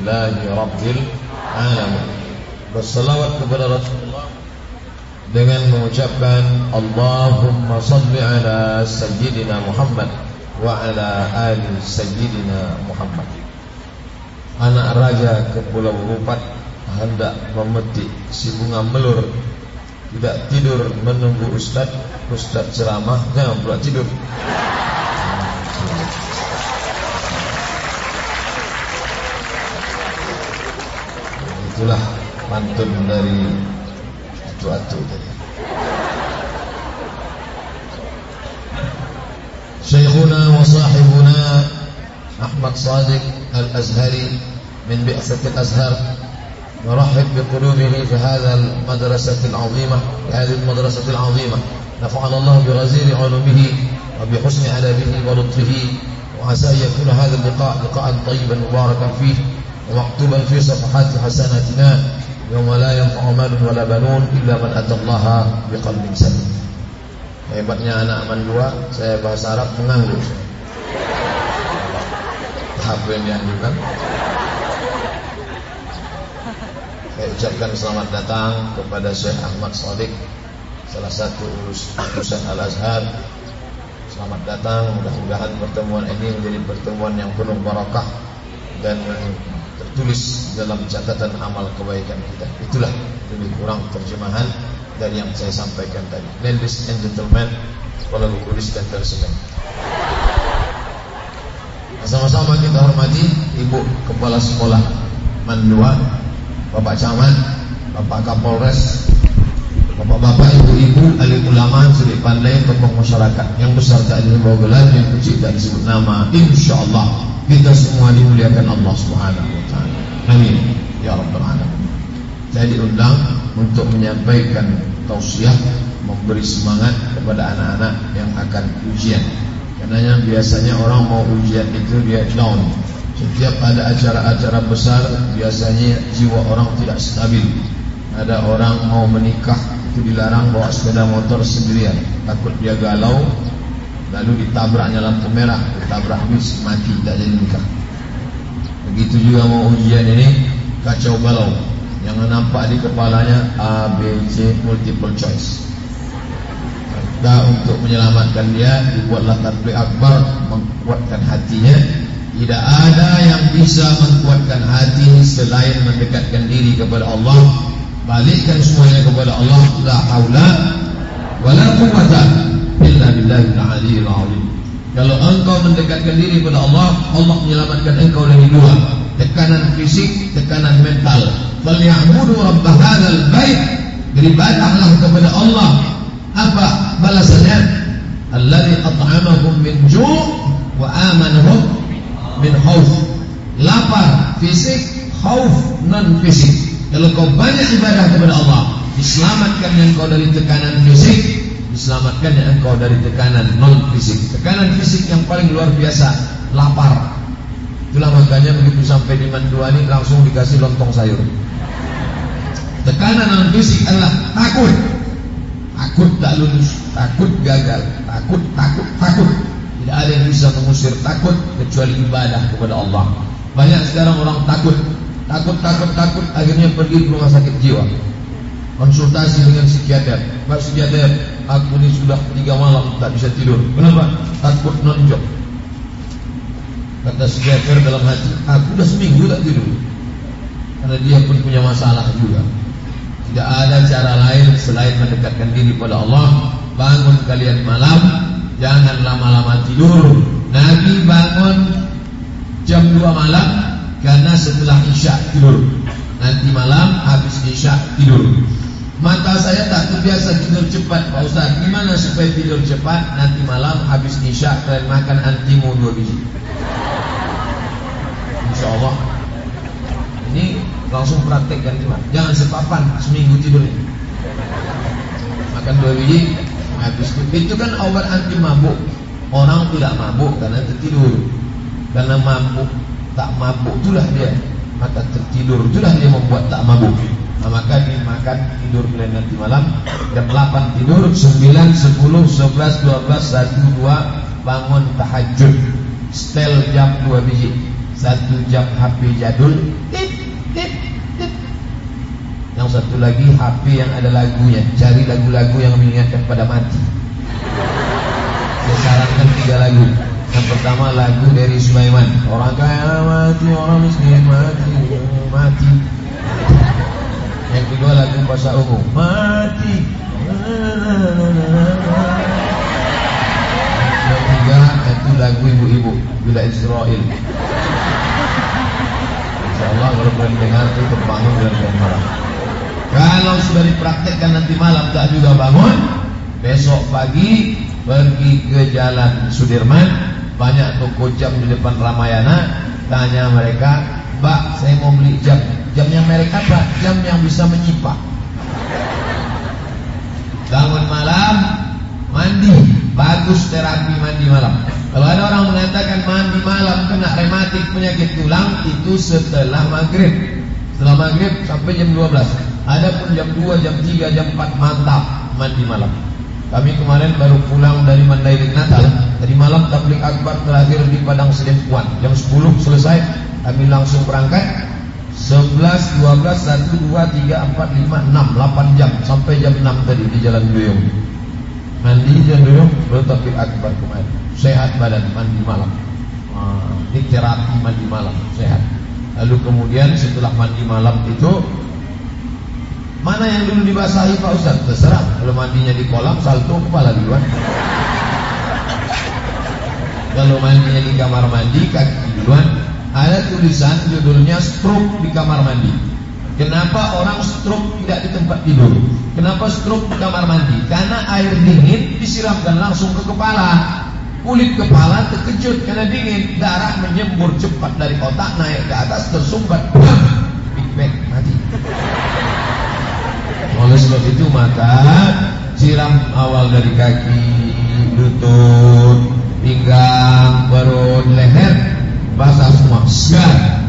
Alhamdulillahi Rabbil Alamin. Bersalawat kepada Rasulullah Dengan mengucapkan Allahumma salli ala Sayyidina Muhammad Wa ala ali Sayyidina Muhammad. Anak Raja ke Pulau Rupat Hendak memetik si bunga melur. Tidak tidur menunggu Ustaz. Ustaz ceramah Jangan pula tidur Itulah pantun dari atu-atu tadi. Wa sahibuna Ahmad Sadiq Al-Azhari min bi'asat al-Azhar نرحب بقلوبه في هذا المدرسة العظيمة في هذه المدرسة العظيمة نفعنا الله بغزير علومه وبحسن أدبه ولطفه وعسى أن يكون هذا اللقاء لقاء طيبا مباركا فيه ومكتوبا في صفحات حسناتنا يوم لا ينفع مال ولا بنون إلا من أتى الله بقلب سليم Hebatnya anak aman dua, saya bahasa Arab menganggur. Apa yang dianjurkan? Saya ucapkan selamat datang kepada Syekh Ahmad Sadiq, salah satu urusan Al-Azhar. Selamat datang, mudah-mudahan pertemuan ini menjadi pertemuan yang penuh barakah dan tertulis dalam catatan amal kebaikan kita. Itulah lebih kurang terjemahan dari yang saya sampaikan tadi. Ladies and gentlemen, kepala tulis dan tersemen. Sama-sama kita hormati Ibu Kepala Sekolah Mandua, Bapak Camat, Bapak Kapolres, Bapak-bapak, ibu-ibu, alim ulama, suri pandai, tokoh masyarakat yang besar tak bawa gelar, yang kecil tak disebut nama. Insya Allah kita semua dimuliakan Allah Subhanahu. Amin. Ya Rabbal Alamin. Saya diundang untuk menyampaikan tausiah, memberi semangat kepada anak-anak yang akan ujian. Karena biasanya orang mau ujian itu dia down. Setiap ada acara-acara besar, biasanya jiwa orang tidak stabil. Ada orang mau menikah itu dilarang bawa sepeda motor sendirian, takut dia galau, lalu ditabraknya lampu merah, ditabrak bis mati tak jadi nikah. Begitu juga mau ujian ini kacau balau. Yang nampak di kepalanya A, B, C multiple choice. Maka untuk menyelamatkan dia dibuatlah tatbik akbar menguatkan hatinya. Tidak ada yang bisa menguatkan hati selain mendekatkan diri kepada Allah. Balikkan semuanya kepada Allah. La haula wala quwwata illa billahil aliyil azim. Kalau engkau mendekatkan diri kepada Allah, Allah menyelamatkan engkau dari dua, tekanan fisik, tekanan mental. Falyabudu rabb hadzal bait, beribadahlah kepada Allah. Apa balasannya? Alladzi at'amahum min ju' wa amanahum min khauf. Lapar fisik, khauf non fisik. Kalau kau banyak ibadah kepada Allah, diselamatkan engkau dari tekanan fisik, diselamatkan ya engkau dari tekanan non fisik. Tekanan fisik yang paling luar biasa, lapar. Itulah makanya begitu sampai di Mandua ini langsung dikasih lontong sayur. Tekanan non fisik adalah takut. Takut tak lulus, takut gagal, takut, takut, takut. Tidak ada yang bisa mengusir takut kecuali ibadah kepada Allah. Banyak sekarang orang takut, takut, takut, takut, akhirnya pergi ke rumah sakit jiwa konsultasi dengan psikiater. Pak psikiater, aku ini sudah tiga malam tak bisa tidur. Kenapa? Takut nonjok. Kata psikiater dalam hati, aku sudah seminggu tak tidur. Karena dia pun punya masalah juga. Tidak ada cara lain selain mendekatkan diri pada Allah. Bangun kalian malam, jangan lama-lama tidur. Nabi bangun jam 2 malam karena setelah isya tidur. Nanti malam habis isya tidur. Mata saya tak terbiasa tidur cepat Pak Ustaz. Gimana supaya tidur cepat? Nanti malam habis isya Kalian makan antimu dua biji. Insya Allah Ini langsung praktekkan cuma Jangan sepapan seminggu tidur ini. Makan dua biji Habis itu. Itu kan obat anti mabuk. Orang tidak mabuk karena tertidur. Karena mabuk Tak mabuk itulah dia. Maka tertidur itulah dia membuat tak mabuk nah, maka dimakan tidur kalian nanti malam jam 8 tidur 9, 10, 11, 12, 1, 2 bangun tahajud. Setel jam 2 biji satu jam HP jadul yang satu lagi HP yang ada lagunya cari lagu-lagu yang mengingatkan pada mati. Saya sarankan tiga lagu. Yang pertama lagu dari Sulaiman. Orang kaya mati orang miskin mati mati yang kedua lagu bahasa umum. Mati. Yang ketiga itu lagu ibu-ibu bila Israel. InsyaAllah kalau kalian dengar itu terbangun dan marah kalau sudah dipraktekkan nanti malam tak juga bangun besok pagi pergi ke jalan Sudirman. Banyak toko jam di depan Ramayana. Tanya mereka Mbak saya mau beli jam. Jam yang merek apa? jam yang bisa menyipak. Bangun malam mandi. Bagus terapi mandi malam. Kalau ada orang mengatakan mandi malam kena rematik penyakit tulang itu setelah maghrib. Setelah maghrib sampai jam 12 ada pun jam 2, jam 3, jam 4 mantap mandi malam kami kemarin baru pulang dari Mandailing Natal. Tadi malam tablik akbar terakhir di Padang Selimpuan Jam 10 selesai. Kami langsung berangkat. 11, 12, 1, 2, 3, 4, 5, 6 8 jam. Sampai jam 6 tadi di Jalan Duyung Mandi Jalan Duyung Baru tablik akbar kemarin. Sehat badan mandi malam. Ah, Ini terapi mandi malam Sehat. Lalu kemudian setelah mandi malam itu Mana yang dulu dibasahi Pak Ustaz? Terserah. Kalau mandinya di kolam, salto kepala duluan. Kalau mandinya di kamar mandi, kaki duluan. Ada tulisan judulnya stroke di kamar mandi. Kenapa orang stroke tidak di tempat tidur? Kenapa stroke di kamar mandi? Karena air dingin disiramkan langsung ke kepala. Kulit kepala terkejut karena dingin. Darah menyembur cepat dari otak naik ke atas tersumbat. Oleh sebab itu maka siram awal dari kaki, lutut, pinggang, perut, leher, basah semua, segar,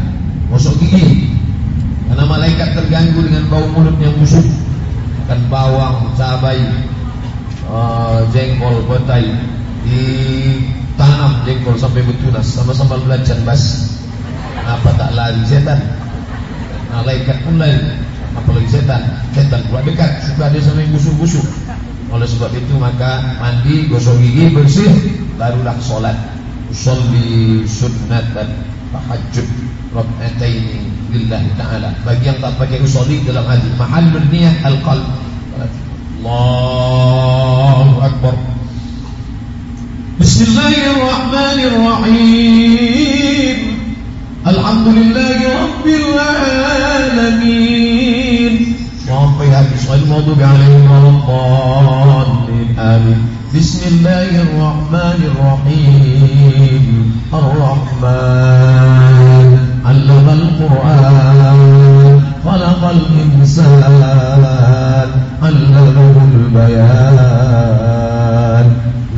masuk gigi. Karena malaikat terganggu dengan bau mulut yang busuk, akan bawang, cabai, uh, jengkol, petai, ditanam jengkol sampai bertunas, sama-sama belajar bas. Apa tak lari setan? Malaikat pun lari apalagi setan. Setan pula dekat suka dia sama yang busuk-busuk oleh sebab itu maka mandi gosok gigi bersih barulah solat. Usolli sunnatan tahajud rak'ataini lillahi ta'ala. Bagi yang tak pakai usolli dalam hati. Mahallun niyah al-qalb. Allahu akbar. Bismillahirrahmanirrahim. Alhamdulillahi rabbil alamin sampai habis wal maghdubi alaihim waladdallin amin Bismillahirrahmanirrahim. Ar-Rahman 'allamal Qur'an khalaqal insan 'allamahul bayan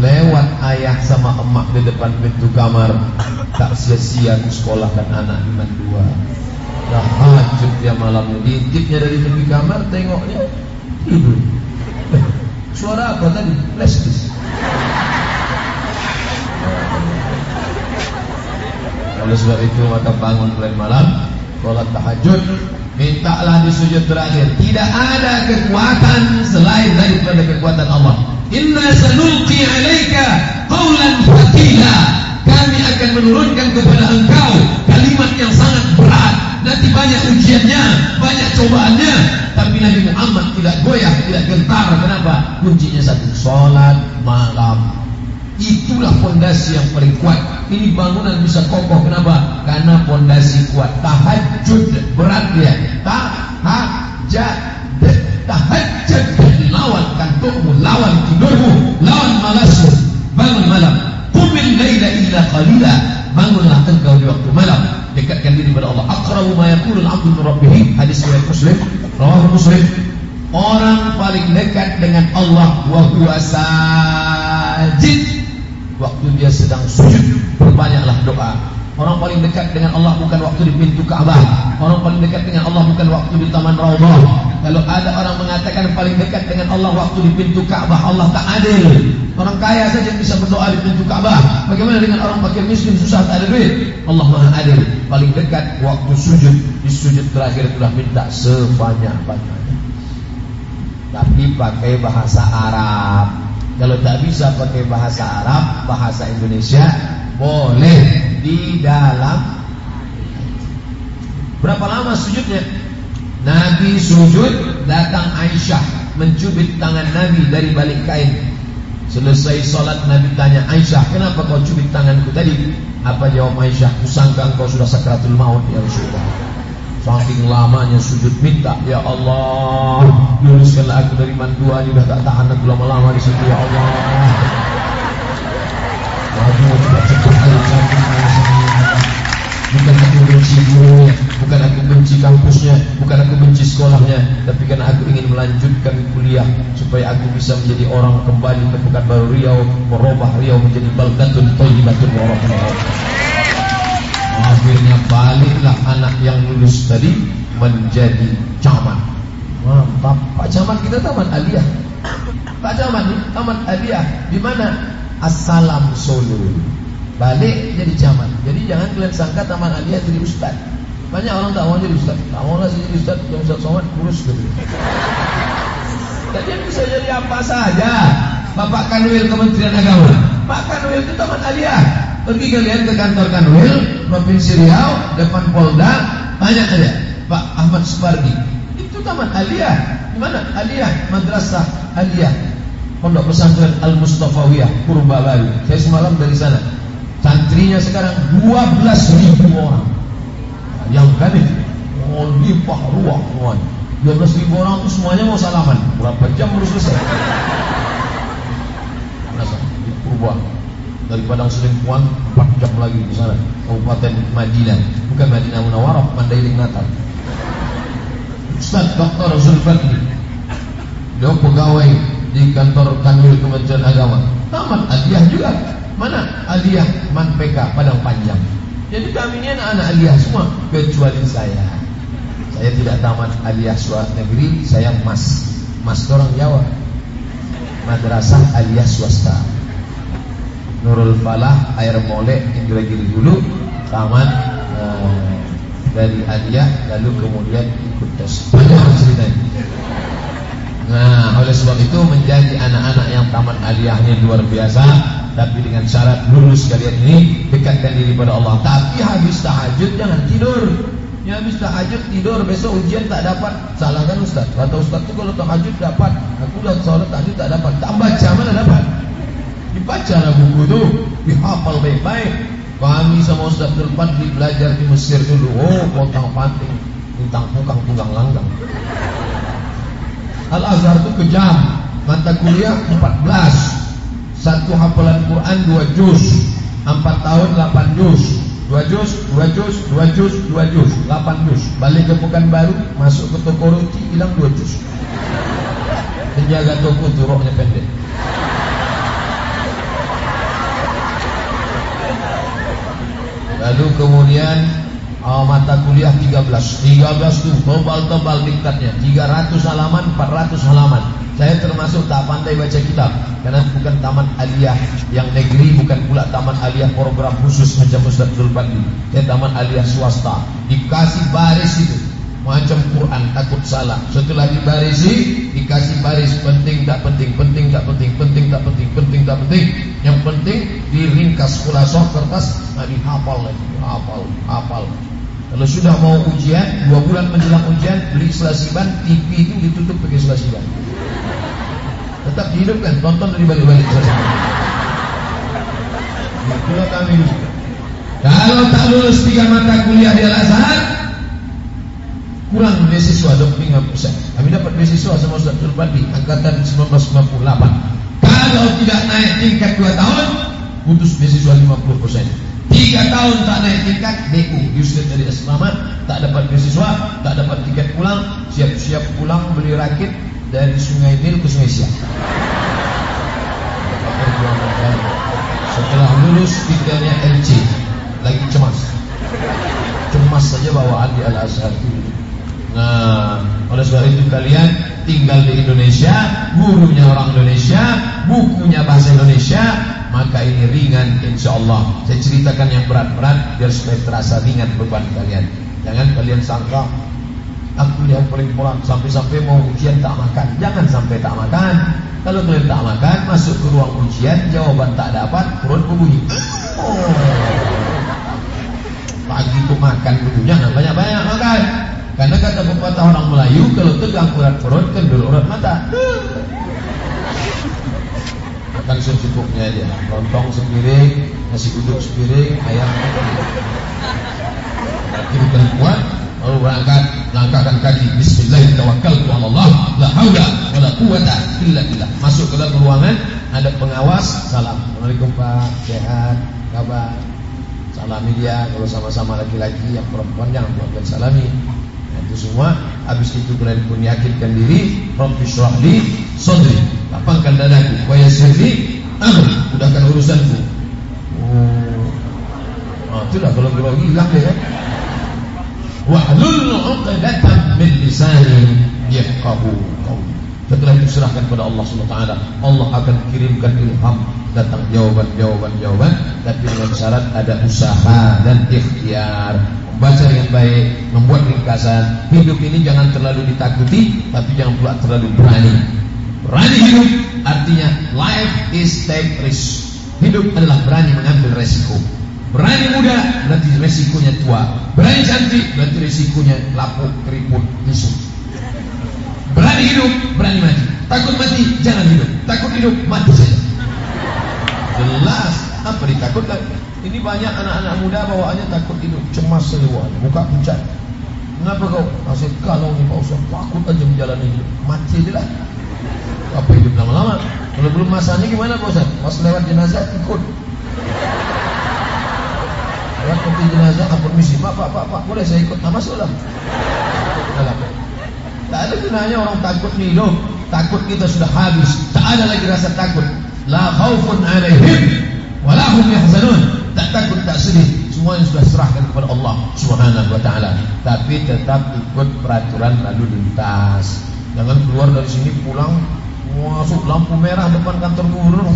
lewat ayah sama emak di depan pintu kamar tak sia-sia sekolahkan anak iman dua tahajud dia malamnya diintipnya dari tepi kamar tengoknya tidur. Eh, suara apa tadi? Lesbis oleh sebab itu maka bangun mulai malam sholat tahajud mintalah di sujud terakhir. Tidak ada kekuatan selain daripada kekuatan Allah. Inna sanulqi alaika qawlan thaqila kami akan menurunkan kepada engkau kalimat yang sangat berat nanti banyak ujiannya, banyak cobaannya, tapi Nabi Muhammad tidak goyah, tidak gentar. Kenapa? Kuncinya satu, sholat malam. Itulah fondasi yang paling kuat. Ini bangunan bisa kokoh. Kenapa? Karena fondasi kuat. Tahajud berat dia. Tahajud, tahajud lawan kantukmu, lawan tidurmu, lawan malasmu. Bangun malam. Qumil laila illa qalila. Bangunlah engkau di waktu malam dekatkan diri kepada Allah. Aqrabu ma yakulul 'abdu min rabbih hadis riwayat Muslim. Rawahu Muslim. Orang paling dekat dengan Allah wa huwa sajid. Waktu dia sedang sujud perbanyaklah doa Orang paling dekat dengan Allah bukan waktu di pintu Ka'bah. Orang paling dekat dengan Allah bukan waktu di Taman Raudhah. Kalau ada orang mengatakan paling dekat dengan Allah waktu di pintu Ka'bah, Allah tak adil. Orang kaya saja bisa berdoa di pintu Ka'bah. Bagaimana dengan orang fakir miskin susah tak ada duit? Allah Maha adil. Paling dekat waktu sujud, di sujud terakhir telah minta sebanyak-banyaknya. Tapi pakai bahasa Arab. Kalau tak bisa pakai bahasa Arab, bahasa Indonesia boleh di dalam Berapa lama sujudnya? Nabi sujud, datang Aisyah mencubit tangan Nabi dari balik kain. Selesai solat Nabi tanya Aisyah, kenapa kau cubit tanganku tadi? Apa jawab Aisyah? Kusangka engkau sudah sakratul maut ya Rasulullah. Saking lamanya sujud minta, ya Allah, luluskanlah aku dari mandua ini sudah tak tahan aku lama-lama di situ ya Allah. Bukan aku benci gurunya Bukan aku benci kampusnya Bukan aku benci sekolahnya Tapi karena aku ingin melanjutkan kuliah Supaya aku bisa menjadi orang kembali ke Pekanbaru Riau Merubah Riau menjadi Baldatun Toyibatun Warahmatullahi Akhirnya baliklah anak yang lulus tadi Menjadi camat. Mantap. Pak camat kita taman aliyah. Pak camat ni taman aliyah. Di mana? Assalam Solo Balik jadi camat Jadi jangan kalian sangka Taman Aliyah jadi ustaz Banyak orang tak mau jadi ustaz Tak mau lah jadi ustaz Yang ustaz somad kurus gitu. Jadi bisa jadi apa saja. Bapak Kanwil Kementerian Agama. Pak Kanwil itu Taman Aliyah Pergi kalian ke kantor Kanwil Provinsi Riau Depan Polda Tanya saja. Pak Ahmad Supardi. Itu Taman Aliyah Di mana? Aliyah Madrasah Aliyah Pondok Pesantren Al Mustafawiyah Baru. Saya semalam dari sana. Santrinya sekarang 12 ribu orang. Yang itu mau limpah ruah semuanya. 12 ribu orang itu semuanya mau salaman. Berapa jam baru selesai? Masa di Purba dari Padang Selingkuhan 4 jam lagi di sana. Kabupaten Madinah, bukan Madinah Munawarah, Mandailing Natal. Ustaz Dr. Zulfadli, dia pegawai di kantor Kanwil Kementerian Agama. Tamat aliyah juga. Mana aliyah Manpeka Padang Panjang. Jadi kami ini anak-anak aliyah semua kecuali saya. Saya tidak tamat aliyah swasta negeri, saya mas. Mas orang Jawa. Madrasah aliyah swasta. Nurul Falah, Air Molek, Indragiri dulu, tamat uh, dari aliyah, lalu kemudian ikut tes. Banyak ceritanya. Nah, oleh sebab itu menjadi anak-anak yang tamat aliyahnya luar biasa, tapi dengan syarat lulus kalian ini dekatkan diri pada Allah. Tapi habis tahajud jangan tidur. Ya habis tahajud tidur besok ujian tak dapat. Salahkan ustaz. Kata ustaz tu kalau tahajud dapat. Aku dah solat tahajud tak dapat. Tak baca mana dapat? Dibaca lah buku tu, dihafal baik-baik. Kami sama Ustaz Terpan belajar di Mesir dulu. Oh, potong panting, tentang pukang tunggang langgang. Al-Azhar itu kejam Mata kuliah 14 Satu hafalan Quran 2 juz. 4 tahun 8 juz. 2 juz, 2 juz, 2 juz, 2 juz. 8 juz. Balik ke baru Masuk ke toko roti Hilang 2 juz. Penjaga toko itu rohnya pendek. Lalu kemudian Oh, mata kuliah 13 13 tuh tebal-tebal diktatnya 300 halaman 400 halaman. Saya termasuk tak pandai baca kitab. Karena bukan taman aliyah yang negeri bukan pula taman aliyah program khusus macam Ustaz Zulbandi saya taman aliyah swasta. Dikasih baris itu. Macam Quran takut salah. Setelah dibarisi dikasih baris. Penting tak penting penting tak penting penting tak penting penting tak penting. Yang penting diringkas kulasok kertas nah dihafal lagi. Hafal hafal kalau sudah mau ujian, dua bulan menjelang ujian, beli selasiban, TV itu ditutup pakai selasiban. Tetap dihidupkan, tonton dari balik-balik selasiban. Itulah kami dulu. Kalau tak lulus tiga mata kuliah di Al-Azhar, kurang beasiswa 25%. Kami dapat beasiswa sama Ustaz Tulpadi, angkatan 1998. Kalau tidak naik tingkat dua tahun, putus beasiswa 50%. Tiga tahun tak naik tingkat DU diusir dari asrama Tak dapat beasiswa Tak dapat tiket pulang Siap-siap pulang beli rakit Dari sungai Nil ke sungai Siak Setelah lulus titelnya LC lagi cemas. Cemas saja bawaan di Al Azhar. Nah, oleh sebab itu kalian tinggal di Indonesia, gurunya orang Indonesia, bukunya bahasa Indonesia, maka ini ringan insya Allah. Saya ceritakan yang berat-berat biar supaya terasa ringan beban kalian. Jangan kalian sangka aku yang paling berat sampai-sampai mau ujian tak makan. Jangan sampai tak makan. Kalau kalian tak makan, masuk ke ruang ujian, jawaban tak dapat, perut berbunyi. Oh. Pagi itu makan dulu, jangan banyak-banyak makan. Karena kata pepatah orang Melayu kalau tegang urat perut kendor urat mata. Makan secukupnya aja. Lontong sepiring, nasi uduk sepiring, ayam. Kiri kuat, lalu berangkat. Langkahkan kaki. Bismillahirrahmanirrahim. La haula wala quwata illa billah. Masuk ke dalam ruangan. Ada pengawas. Salam. Assalamualaikum Pak. Sehat. Kabar? Salami dia kalau sama-sama laki-laki yang perempuan jangan buat salami. Itu semua. Habis itu kalian pun yakinkan diri. Rabbi syrahli sadri lapangkan dadaku. Wa yassirli amri. Mudahkan urusanku. Oh. Ah, itulah kalau grogi hilang deh kan wahlul 'uqdatam min lisani yafqahu qawli. Setelah itu serahkan kepada Allah SWT Allah akan kirimkan ilham datang jawaban-jawaban jawaban tapi dengan syarat ada usaha dan ikhtiar. Membaca dengan baik, membuat ringkasan. Hidup ini jangan terlalu ditakuti, tapi jangan pula terlalu berani. Berani hidup artinya life is take risk. Hidup adalah berani mengambil resiko. Berani muda berarti resikonya tua. Berani cantik berarti resikonya lapuk, keriput, busuk. Berani hidup, berani mati. Takut mati, jangan hidup. Takut hidup, mati saja. Jelas apa ditakutkan? Ini banyak anak-anak muda bawaannya takut hidup, cemas seluruhnya, muka pucat. Kenapa kau? Masih kalau ni Pak Ustaz, takut aja menjalani hidup. Mati aja lah. Apa hidup lama-lama? Kalau belum masanya gimana Pak Ustaz? Pas lewat jenazah ikut. Lewat peti jenazah, apa misi? Pak, Pak, Pak, Pak, boleh saya ikut? Nah, masuklah. Dalam. Tak ada gunanya orang takut nih hidup. Takut kita sudah habis. Tak ada lagi rasa takut. La khaufun alaihim walahum yahzanun tak takut, tak sedih. Semuanya sudah serahkan kepada Allah Subhanahu wa taala. Tapi tetap ikut peraturan lalu lintas. Jangan keluar dari sini pulang masuk lampu merah depan kantor gubernur.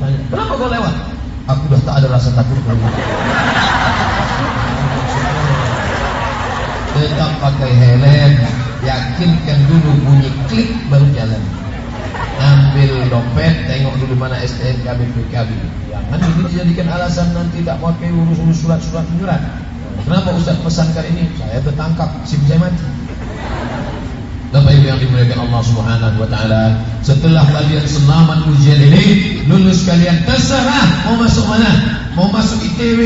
Tanya, kenapa kau lewat? Aku sudah tak ada rasa takut lagi. Tetap pakai helm, yakinkan dulu bunyi klik baru jalan ambil dompet, tengok dulu mana STNK BPKB. Jangan ini dijadikan alasan nanti tak pakai urus-urus surat-surat menyurat. Kenapa Ustaz pesankan ini? Saya tertangkap, SIM saya mati. Bapak Ibu yang dimuliakan Allah Subhanahu wa taala, setelah kalian selamat ujian ini, lulus kalian terserah mau masuk mana? Mau masuk ITB,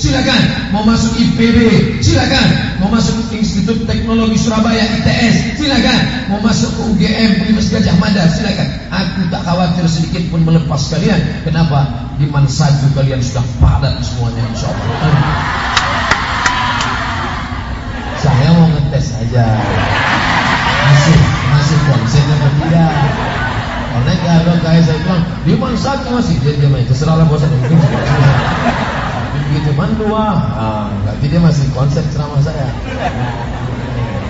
silakan. Mau masuk IPB, silakan. Mau masuk Institut Teknologi Surabaya ITS, silakan. Mau masuk ke UGM Universitas Gajah Mada, silakan. Aku tak khawatir sedikit pun melepas kalian. Kenapa? Di Mansaju kalian sudah padat semuanya insyaallah. Saya mau ngetes aja masih masih konsen atau tidak karena kalau kayak saya bilang di satu masih dia dia main. Terserah lah bosan. Mungkin begitu man dua. Ah tapi dia masih konsep ceramah saya.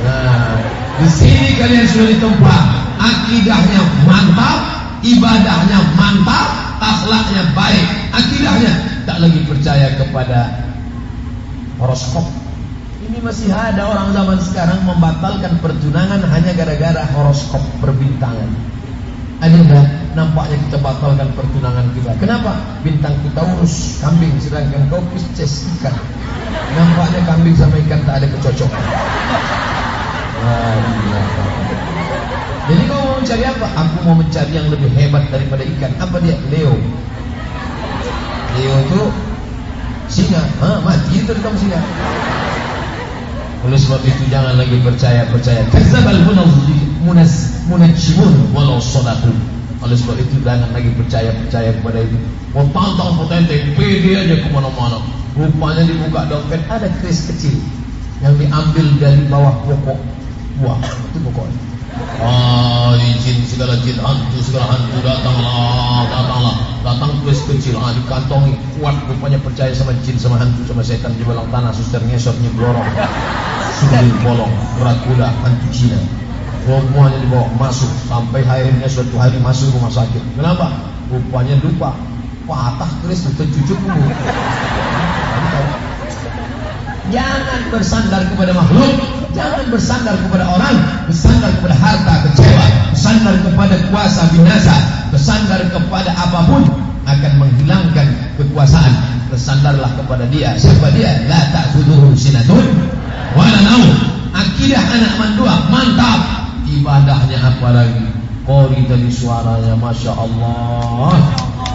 Nah di sini kalian sudah ditempa. Akidahnya mantap ibadahnya mantap akhlaknya baik. Akidahnya tak lagi percaya kepada horoskop. Ini masih ada orang zaman sekarang membatalkan pertunangan Nampaknya kita batalkan pertunangan kita. Kenapa? Bintang kita urus kambing sedangkan kau Pisces ikan. Nampaknya kambing sama ikan tak ada kecocokan. Jadi kau mau mencari apa? Aku mau mencari yang lebih hebat daripada ikan. Apa dia? Leo. Leo itu singa. Ah, mati itu kamu singa. Oleh sebab itu jangan lagi percaya-percaya. Kadzabal munas munajjimun walau sadaqu. Oleh sebab itu jangan lagi percaya-percaya kepada itu. Mau tantang potente, pede aja ke mana-mana. Rupanya dibuka dompet ada kris kecil yang diambil dari bawah pokok buah. Itu pokoknya. Ah, jin segala jin hantu segala hantu datanglah, datanglah, datang kris kecil ah dikantongi kuat rupanya percaya sama jin sama hantu sama setan di balang tanah suster ngesot nyeblorong sulit bolong berat kuda hantu Cina semuanya dibawa masuk. Sampai akhirnya suatu hari masuk rumah sakit. Kenapa? Rupanya lupa. Patah keris tercucukmu Jangan bersandar kepada makhluk. Jangan bersandar kepada orang. Bersandar kepada harta kecewa. Bersandar kepada kuasa binasa. Bersandar kepada apa pun Akan menghilangkan kekuasaan. Bersandarlah kepada dia. Siapa dia? La ta'kuduhu sinatun. Nau Akidah anak mandua Mantap Ibadahnya apa lagi Kori tadi suaranya Masya Allah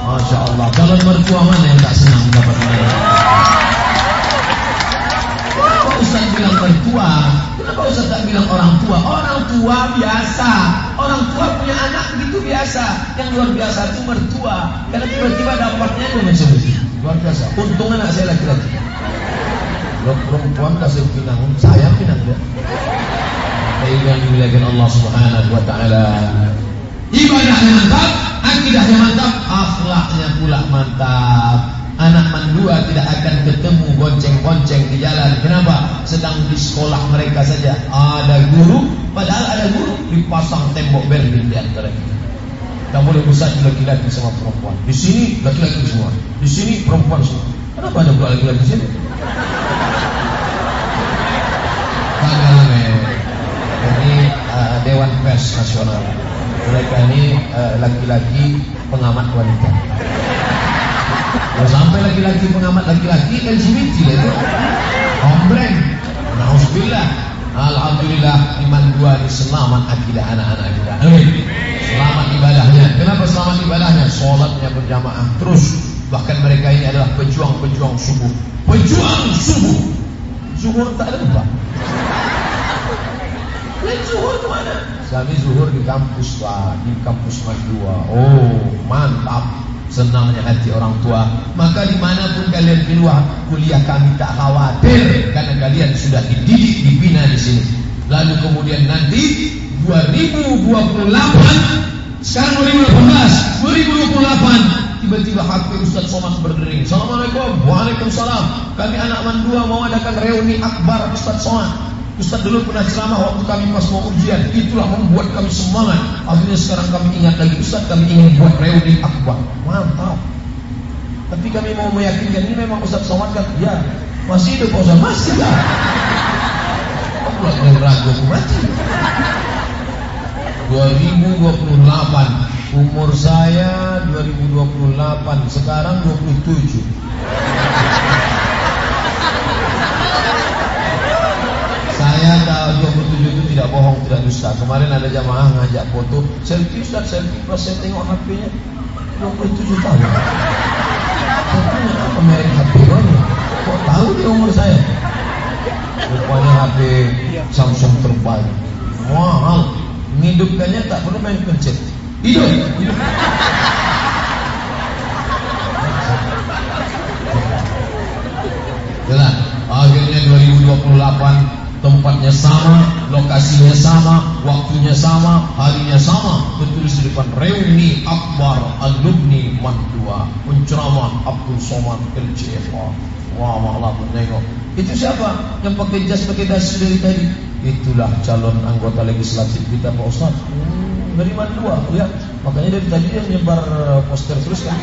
Masya Allah Kalau mertua mana yang tak senang dapat mana Ustaz bilang mertua? Kenapa Ustaz tak bilang orang tua? Orang tua biasa. Orang tua punya anak begitu biasa. Yang luar biasa itu mertua. Karena tiba-tiba dapatnya itu macam. Luar biasa. Untung anak saya laki-laki. Perempuan kasih pinang, saya pinang dia. Yang dimuliakan Allah Subhanahu wa taala. Ibadahnya mantap, akidahnya mantap, akhlaknya pula mantap. Anak mandua tidak akan ketemu bonceng-bonceng di jalan. Kenapa? Sedang di sekolah mereka saja. Ada guru, padahal ada guru dipasang tembok berdinding di antara kita. Tak boleh besar laki-laki sama perempuan. Di sini laki-laki semua. Di sini perempuan semua. Kenapa ada pula laki-laki di sini? Ini uh, Dewan Pers Nasional. Mereka ini uh, laki-laki uh, pengamat wanita. Kalau sampai laki-laki pengamat laki-laki LGBT itu komplain. Nauzubillah. Alhamdulillah iman dua ini selamat akidah anak-anak kita. Amin. Selamat ibadahnya. Kenapa selamat ibadahnya? Sholatnya berjamaah terus. Bahkan mereka ini adalah pejuang-pejuang subuh. Pejuang subuh. Zuhur tak ada lupa. Lain zuhur? Kami zuhur di kampus Pak, di kampus Madua. Oh, mantap. Senangnya hati orang tua. Maka di mana pun kalian keluar kuliah kami tak khawatir karena kalian sudah dididik dibina di sini. Lalu kemudian nanti 2028 sekarang 2018 2028 tiba-tiba HP Ustaz Somad berdering. Assalamualaikum. Waalaikumsalam. Kami anak mandua mau adakan reuni akbar Ustaz Somad Ustaz dulu pernah ceramah waktu kami pas mau ujian. Itulah membuat kami semangat. Akhirnya sekarang kami ingat lagi Ustaz kami ingin buat reuni akbar. Mantap. Tapi kami mau meyakinkan ini memang Ustaz Somad kan? Ya. Masih hidup Ustaz? Masih lah Aku ragu aku? Mati 2028 Umur saya 2028 Sekarang 27 Saya tahu 27 itu tidak bohong, tidak dusta. Kemarin ada jamaah ngajak foto, selfie Ustaz, selfie pas saya tengok HP-nya 27 tahun. Tentunya apa merek HP ini? Kok tahu dia umur saya? Rupanya HP Samsung terbaik. Mahal. Menghidupkannya tak perlu main pencet. Hidup. Hidup. Jelas. Akhirnya 2028 tempatnya sama, lokasinya sama, waktunya sama, harinya sama, tertulis di depan reuni akbar alumni Mandua, penceramah Abdul Somad LCFA. Wah, malah menengok. Itu siapa? Yang pakai jas pakai dasi dari tadi. Itulah calon anggota legislatif kita Pak Ustaz. Hmm, dari Mandua, ya. Makanya dari tadi dia menyebar poster terus kan.